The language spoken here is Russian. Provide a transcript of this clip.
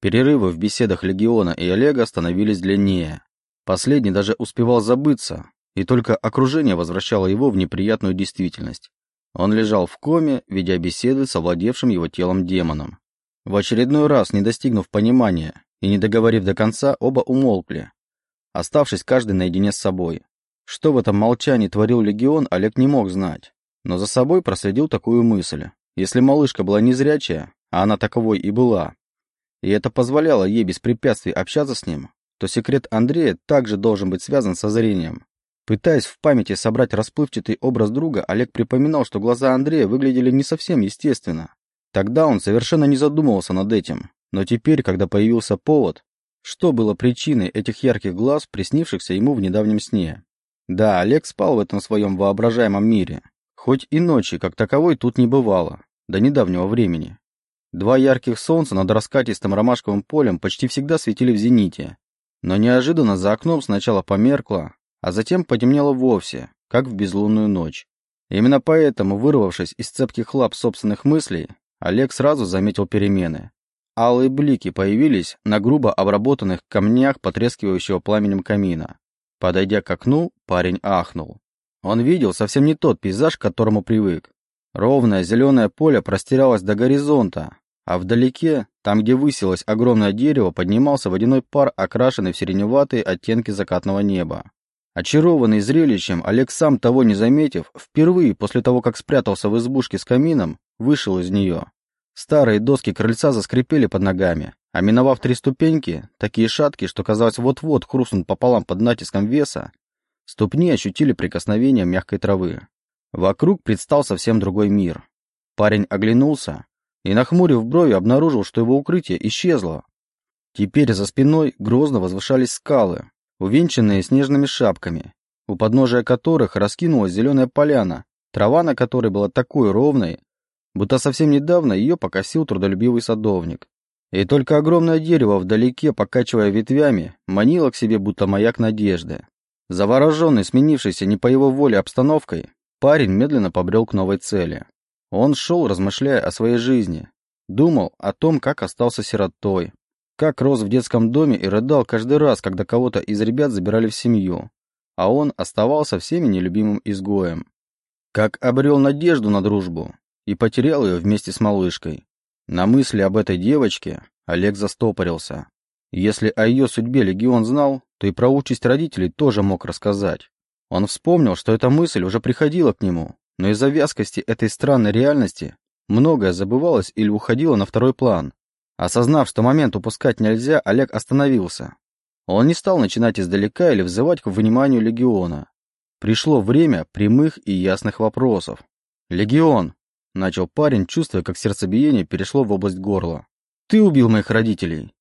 Перерывы в беседах Легиона и Олега становились длиннее. Последний даже успевал забыться, и только окружение возвращало его в неприятную действительность. Он лежал в коме, ведя беседы с овладевшим его телом демоном. В очередной раз, не достигнув понимания и не договорив до конца, оба умолкли, оставшись каждый наедине с собой. Что в этом молчании творил Легион, Олег не мог знать, но за собой проследил такую мысль. Если малышка была незрячая, а она таковой и была, и это позволяло ей без препятствий общаться с ним, то секрет Андрея также должен быть связан со зрением. Пытаясь в памяти собрать расплывчатый образ друга, Олег припоминал, что глаза Андрея выглядели не совсем естественно. Тогда он совершенно не задумывался над этим. Но теперь, когда появился повод, что было причиной этих ярких глаз, приснившихся ему в недавнем сне? Да, Олег спал в этом своем воображаемом мире. Хоть и ночи, как таковой, тут не бывало. До недавнего времени. Два ярких солнца над раскатистым ромашковым полем почти всегда светили в зените. Но неожиданно за окном сначала померкло, а затем потемнело вовсе, как в безлунную ночь. Именно поэтому, вырвавшись из цепких лап собственных мыслей, Олег сразу заметил перемены. Алые блики появились на грубо обработанных камнях потрескивающего пламенем камина. Подойдя к окну, парень ахнул. Он видел совсем не тот пейзаж, к которому привык. Ровное зеленое поле простиралось до горизонта, а вдалеке, там где высилось огромное дерево, поднимался водяной пар, окрашенный в сиреневатые оттенки закатного неба. Очарованный зрелищем, Олег сам того не заметив, впервые после того, как спрятался в избушке с камином, вышел из нее. Старые доски крыльца заскрипели под ногами, а миновав три ступеньки, такие шаткие, что казалось вот-вот хрустнут пополам под натиском веса, ступни ощутили прикосновение мягкой травы. Вокруг предстал совсем другой мир. Парень оглянулся и, нахмурив брови, обнаружил, что его укрытие исчезло. Теперь за спиной грозно возвышались скалы, увенчанные снежными шапками, у подножия которых раскинулась зеленая поляна, трава на которой была такой ровной, будто совсем недавно ее покосил трудолюбивый садовник. И только огромное дерево вдалеке, покачивая ветвями, манило к себе будто маяк надежды. Завороженный сменившейся не по его воле обстановкой, парень медленно побрел к новой цели. Он шел, размышляя о своей жизни, думал о том, как остался сиротой, как рос в детском доме и рыдал каждый раз, когда кого-то из ребят забирали в семью, а он оставался всеми нелюбимым изгоем. Как обрел надежду на дружбу и потерял ее вместе с малышкой. На мысли об этой девочке Олег застопорился. Если о ее судьбе Легион знал, то и про участь родителей тоже мог рассказать. Он вспомнил, что эта мысль уже приходила к нему, но из-за вязкости этой странной реальности многое забывалось или уходило на второй план. Осознав, что момент упускать нельзя, Олег остановился. Он не стал начинать издалека или взывать к вниманию легиона. Пришло время прямых и ясных вопросов. «Легион!» — начал парень, чувствуя, как сердцебиение перешло в область горла. «Ты убил моих родителей!»